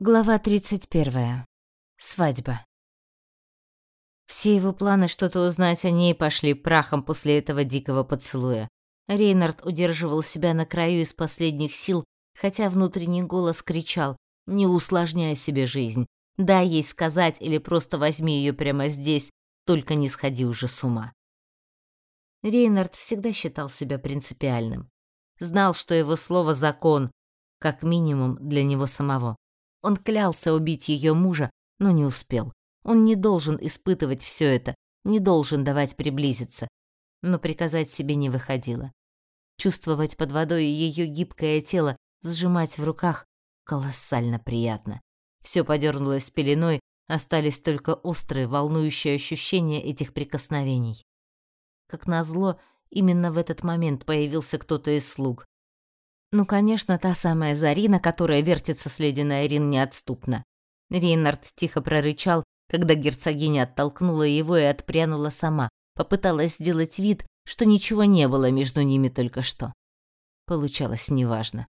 Глава 31. Свадьба. Все его планы что-то узнать о ней пошли прахом после этого дикого поцелуя. Рейнард удерживал себя на краю из последних сил, хотя внутренний голос кричал «Не усложняй себе жизнь, дай ей сказать или просто возьми ее прямо здесь, только не сходи уже с ума». Рейнард всегда считал себя принципиальным. Знал, что его слово — закон, как минимум для него самого. Он клялся убить ее мужа, но не успел. Он не должен испытывать все это, не должен давать приблизиться. Но приказать себе не выходило. Чувствовать под водой ее гибкое тело, сжимать в руках колоссально приятно. Все подернулось пеленой, остались только острые, волнующие ощущения этих прикосновений. Как назло, именно в этот момент появился кто-то из слуг. Ну, конечно, та самая Зарина, которая вертится с леди Найрин неотступно. Рейнард тихо прорычал, когда герцогиня оттолкнула его и отпрянула сама, попыталась сделать вид, что ничего не было между ними только что. Получалось неважно.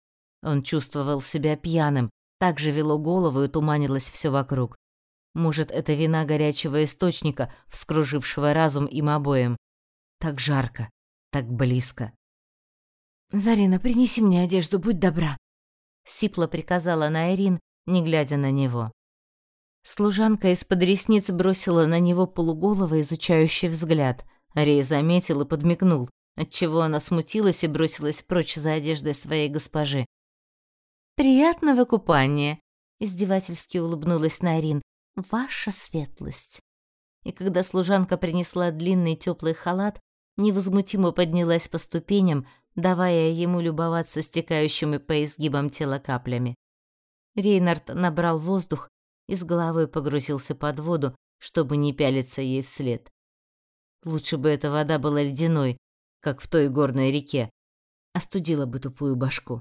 Он чувствовал себя пьяным, так же вело голову и туманилось все вокруг. Может, это вина горячего источника, вскружившего разум им обоим. Так жарко, так близко. «Зарина, принеси мне одежду, будь добра», — сипло приказала Найрин, не глядя на него. Служанка из-под ресниц бросила на него полуголого изучающий взгляд. Рей заметил и подмигнул, отчего она смутилась и бросилась прочь за одеждой своей госпожи. «Приятного купания!» — издевательски улыбнулась Найрин. «Ваша светлость!» И когда служанка принесла длинный теплый халат, невозмутимо поднялась по ступеням, давая ему любоваться стекающими по изгибам тела каплями. Рейнард набрал воздух и с головой погрузился под воду, чтобы не пялиться ей вслед. Лучше бы эта вода была ледяной, как в той горной реке, остудила бы тупую башку.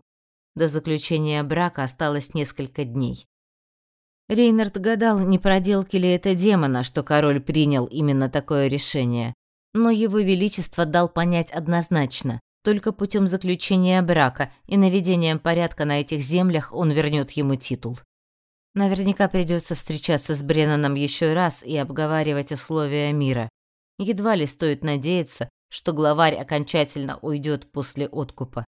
До заключения брака осталось несколько дней. Рейнард гадал, не проделки ли это демона, что король принял именно такое решение. Но его величество дал понять однозначно, только путем заключения брака и наведением порядка на этих землях он вернет ему титул. Наверняка придется встречаться с Бреннаном еще раз и обговаривать условия мира. Едва ли стоит надеяться, что главарь окончательно уйдет после откупа.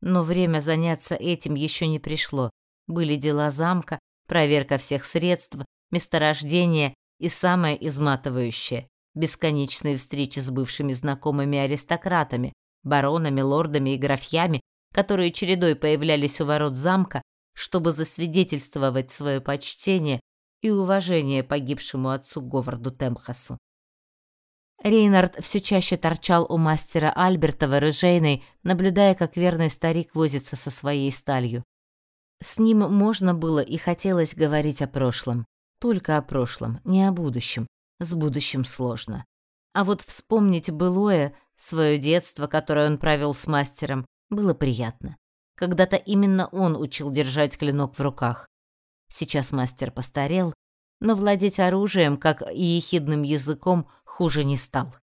Но время заняться этим еще не пришло. Были дела замка, проверка всех средств, месторождения и самое изматывающее – бесконечные встречи с бывшими знакомыми аристократами, баронами, лордами и графьями, которые чередой появлялись у ворот замка, чтобы засвидетельствовать свое почтение и уважение погибшему отцу Говарду Темхасу. Рейнард все чаще торчал у мастера Альберта вооружейной, наблюдая, как верный старик возится со своей сталью. С ним можно было и хотелось говорить о прошлом. Только о прошлом, не о будущем. С будущим сложно. А вот вспомнить былое, свое детство, которое он провел с мастером, было приятно. Когда-то именно он учил держать клинок в руках. Сейчас мастер постарел, но владеть оружием, как и ехидным языком, хуже не стал.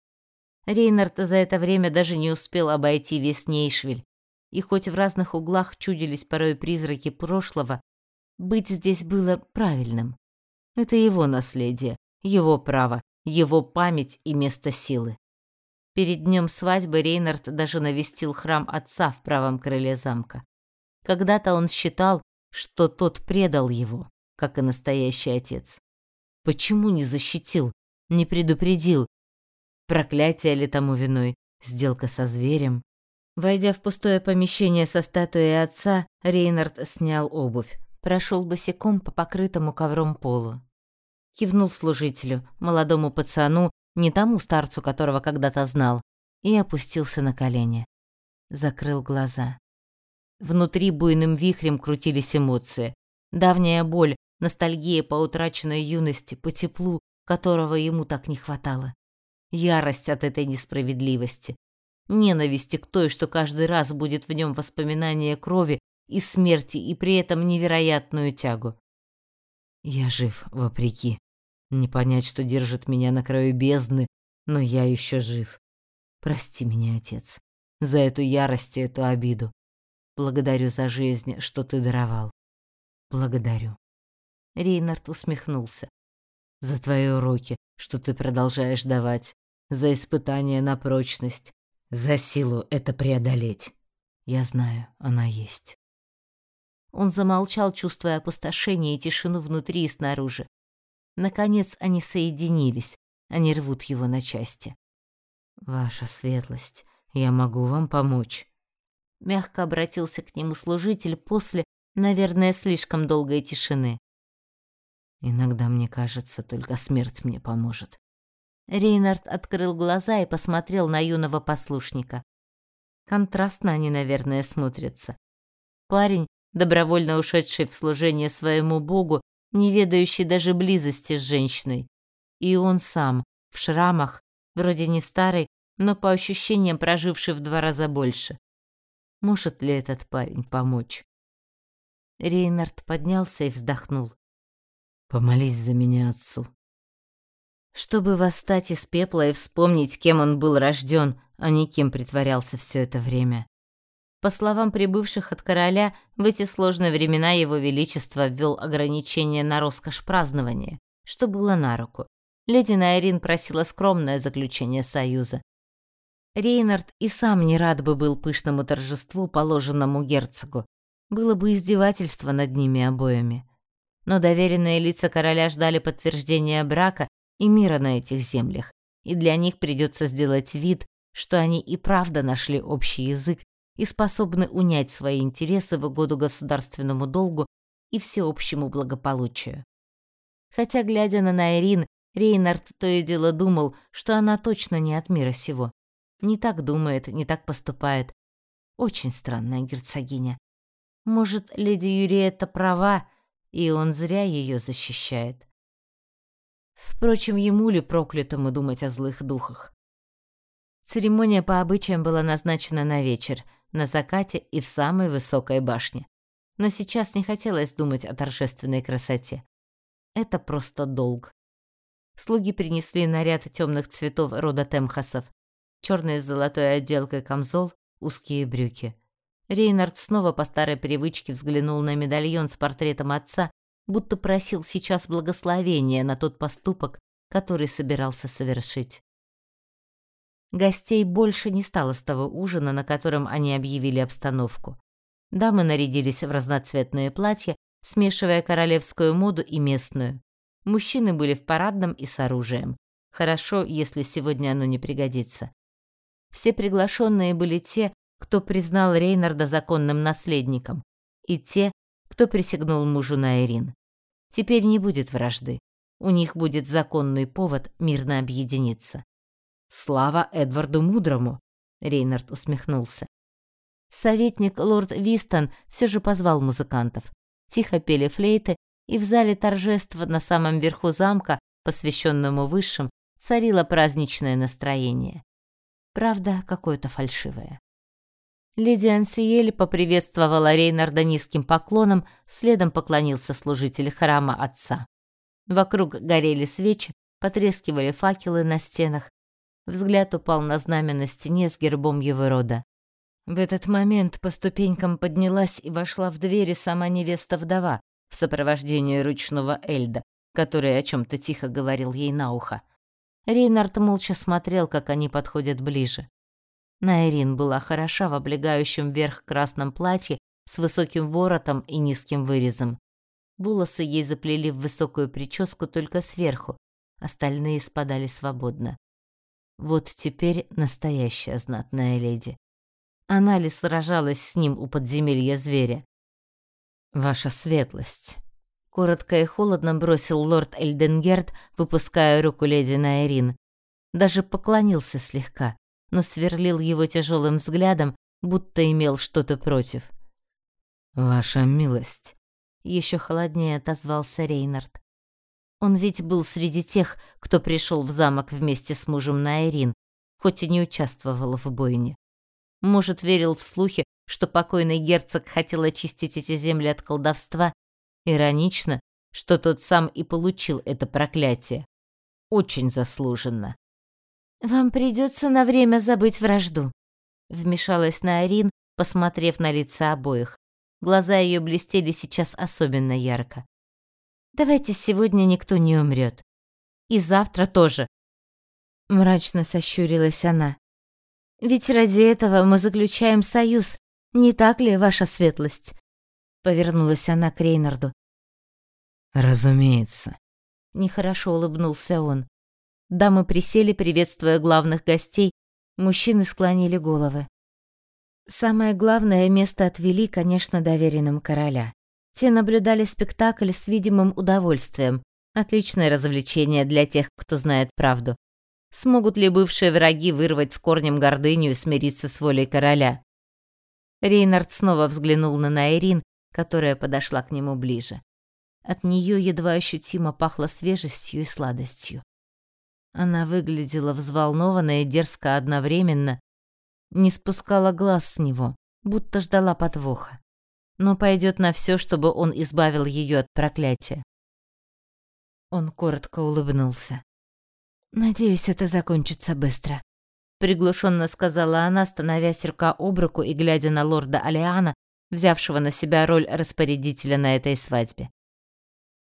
Рейнард за это время даже не успел обойти весь Нейшвиль, и хоть в разных углах чудились порой призраки прошлого, быть здесь было правильным. Это его наследие, его право, его память и место силы. Перед днем свадьбы Рейнард даже навестил храм отца в правом крыле замка. Когда-то он считал, что тот предал его, как и настоящий отец. Почему не защитил, не предупредил? Проклятие ли тому виной, сделка со зверем? Войдя в пустое помещение со статуей отца, Рейнард снял обувь, прошел босиком по покрытому ковром полу кивнул служителю, молодому пацану, не тому старцу, которого когда-то знал, и опустился на колени. Закрыл глаза. Внутри буйным вихрем крутились эмоции. Давняя боль, ностальгия по утраченной юности, по теплу, которого ему так не хватало. Ярость от этой несправедливости. Ненависти к той, что каждый раз будет в нем воспоминание крови и смерти, и при этом невероятную тягу. Я жив, вопреки. Не понять, что держит меня на краю бездны, но я еще жив. Прости меня, отец, за эту ярость и эту обиду. Благодарю за жизнь, что ты даровал. Благодарю. Рейнард усмехнулся. «За твои уроки, что ты продолжаешь давать, за испытание на прочность, за силу это преодолеть. Я знаю, она есть». Он замолчал, чувствуя опустошение и тишину внутри и снаружи. Наконец они соединились, они рвут его на части. «Ваша светлость, я могу вам помочь?» Мягко обратился к нему служитель после, наверное, слишком долгой тишины. «Иногда мне кажется, только смерть мне поможет». Рейнард открыл глаза и посмотрел на юного послушника. Контрастно они, наверное, смотрятся. Парень, добровольно ушедший в служение своему богу, не ведающий даже близости с женщиной. И он сам, в шрамах, вроде не старый, но по ощущениям проживший в два раза больше. Может ли этот парень помочь? Рейнард поднялся и вздохнул. «Помолись за меня отцу». Чтобы восстать из пепла и вспомнить, кем он был рожден, а не кем притворялся все это время. По словам прибывших от короля, в эти сложные времена его величество ввел ограничения на роскошь празднования, что было на руку. Леди Найрин просила скромное заключение союза. Рейнард и сам не рад бы был пышному торжеству, положенному герцогу. Было бы издевательство над ними обоими. Но доверенные лица короля ждали подтверждения брака и мира на этих землях, и для них придется сделать вид, что они и правда нашли общий язык и способны унять свои интересы в угоду государственному долгу и всеобщему благополучию. Хотя, глядя на Найрин, Рейнард то и дело думал, что она точно не от мира сего. Не так думает, не так поступает. Очень странная герцогиня. Может, леди Юриетта права, и он зря ее защищает. Впрочем, ему ли проклятому думать о злых духах? Церемония по обычаям была назначена на вечер, на закате и в самой высокой башне. Но сейчас не хотелось думать о торжественной красоте. Это просто долг. Слуги принесли наряд темных цветов рода темхасов, черный с золотой отделкой камзол, узкие брюки. Рейнард снова по старой привычке взглянул на медальон с портретом отца, будто просил сейчас благословения на тот поступок, который собирался совершить. Гостей больше не стало с того ужина, на котором они объявили обстановку. Дамы нарядились в разноцветные платья, смешивая королевскую моду и местную. Мужчины были в парадном и с оружием. Хорошо, если сегодня оно не пригодится. Все приглашенные были те, кто признал Рейнарда законным наследником, и те, кто присягнул мужу на Ирин. Теперь не будет вражды. У них будет законный повод мирно объединиться. Слава Эдварду Мудрому, Рейнард усмехнулся. Советник лорд Вистон все же позвал музыкантов. Тихо пели флейты, и в зале торжеств на самом верху замка, посвященному высшим, царило праздничное настроение. Правда, какое-то фальшивое. Леди Ансиель поприветствовала Рейнарда низким поклоном, следом поклонился служитель храма отца. Вокруг горели свечи, потрескивали факелы на стенах, Взгляд упал на знамя на стене с гербом его рода. В этот момент по ступенькам поднялась и вошла в двери сама невеста-вдова в сопровождении ручного Эльда, который о чем то тихо говорил ей на ухо. Рейнард молча смотрел, как они подходят ближе. Найрин была хороша в облегающем верх красном платье с высоким воротом и низким вырезом. Волосы ей заплели в высокую прическу только сверху, остальные спадали свободно. Вот теперь настоящая знатная леди. Она ли сражалась с ним у подземелья зверя? Ваша светлость. Коротко и холодно бросил лорд Эльденгерд, выпуская руку леди Найрин. Даже поклонился слегка, но сверлил его тяжелым взглядом, будто имел что-то против. «Ваша милость», — еще холоднее отозвался Рейнард. Он ведь был среди тех, кто пришел в замок вместе с мужем Найрин, хоть и не участвовал в бойне. Может, верил в слухи, что покойный герцог хотел очистить эти земли от колдовства. Иронично, что тот сам и получил это проклятие. Очень заслуженно. «Вам придется на время забыть вражду», — вмешалась Найрин, посмотрев на лица обоих. Глаза ее блестели сейчас особенно ярко. Давайте сегодня никто не умрет. И завтра тоже. Мрачно сощурилась она. Ведь ради этого мы заключаем союз, не так ли, ваша светлость? Повернулась она к Рейнарду. Разумеется. Нехорошо улыбнулся он. Дамы присели, приветствуя главных гостей, мужчины склонили головы. Самое главное место отвели, конечно, доверенным короля. Те наблюдали спектакль с видимым удовольствием. Отличное развлечение для тех, кто знает правду. Смогут ли бывшие враги вырвать с корнем гордыню и смириться с волей короля? Рейнард снова взглянул на Найрин, которая подошла к нему ближе. От нее едва ощутимо пахло свежестью и сладостью. Она выглядела взволнованно и дерзко одновременно, не спускала глаз с него, будто ждала подвоха. Но пойдет на все, чтобы он избавил ее от проклятия. Он коротко улыбнулся. «Надеюсь, это закончится быстро», — приглушенно сказала она, становясь рука об руку и глядя на лорда Алиана, взявшего на себя роль распорядителя на этой свадьбе.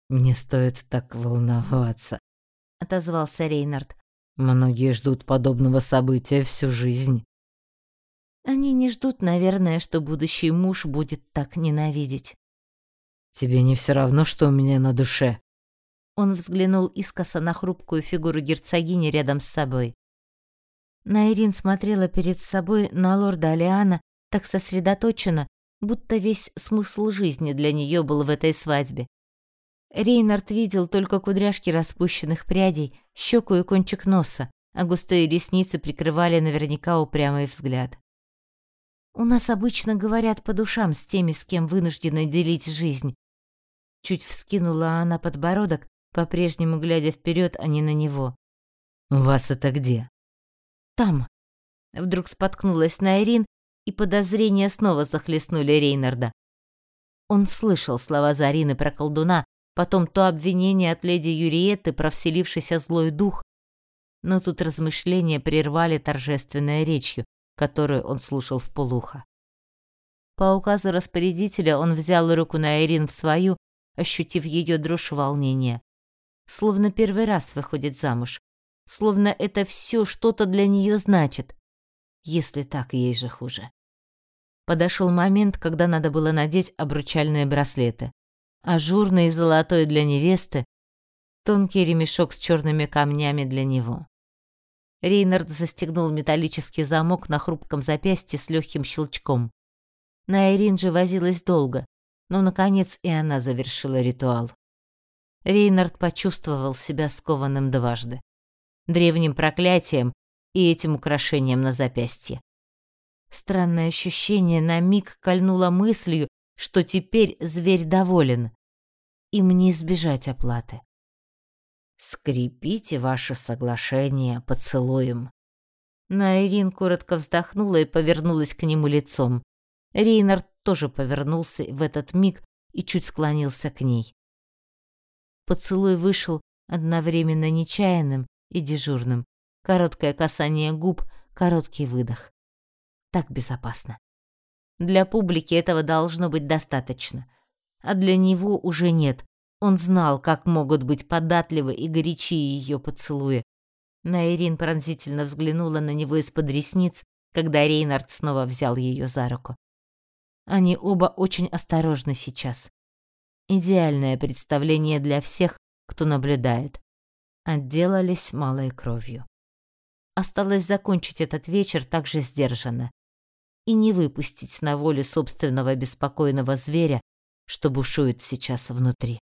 «Не стоит так волноваться», — отозвался Рейнард. «Многие ждут подобного события всю жизнь». Они не ждут, наверное, что будущий муж будет так ненавидеть. «Тебе не все равно, что у меня на душе?» Он взглянул искоса на хрупкую фигуру герцогини рядом с собой. Найрин смотрела перед собой на лорда Алиана так сосредоточенно, будто весь смысл жизни для нее был в этой свадьбе. Рейнард видел только кудряшки распущенных прядей, щеку и кончик носа, а густые ресницы прикрывали наверняка упрямый взгляд. У нас обычно говорят по душам с теми, с кем вынуждены делить жизнь. Чуть вскинула она подбородок, по-прежнему глядя вперед, а не на него. «У вас это где?» «Там». Вдруг споткнулась на Ирин, и подозрения снова захлестнули Рейнарда. Он слышал слова Зарины про колдуна, потом то обвинение от леди Юриетты про вселившийся злой дух, но тут размышления прервали торжественной речью, которую он слушал в полухо. По указу распорядителя он взял руку на Ирин в свою, ощутив ее дрожь волнения. Словно первый раз выходит замуж. Словно это все что-то для нее значит. Если так, ей же хуже. Подошел момент, когда надо было надеть обручальные браслеты. Ажурный и золотой для невесты, тонкий ремешок с черными камнями для него. Рейнард застегнул металлический замок на хрупком запястье с легким щелчком. Найрин же возилась долго, но, наконец, и она завершила ритуал. Рейнард почувствовал себя скованным дважды. Древним проклятием и этим украшением на запястье. Странное ощущение на миг кольнуло мыслью, что теперь зверь доволен. Им не избежать оплаты. Скрепите ваше соглашение поцелуем. Найрин коротко вздохнула и повернулась к нему лицом. Рейнард тоже повернулся в этот миг и чуть склонился к ней. Поцелуй вышел одновременно нечаянным и дежурным. Короткое касание губ, короткий выдох. Так безопасно. Для публики этого должно быть достаточно. А для него уже нет. Он знал, как могут быть податливы и горячи ее поцелуи. Найрин пронзительно взглянула на него из-под ресниц, когда Рейнард снова взял ее за руку. Они оба очень осторожны сейчас. Идеальное представление для всех, кто наблюдает. Отделались малой кровью. Осталось закончить этот вечер так же сдержанно и не выпустить на волю собственного беспокойного зверя, что бушует сейчас внутри.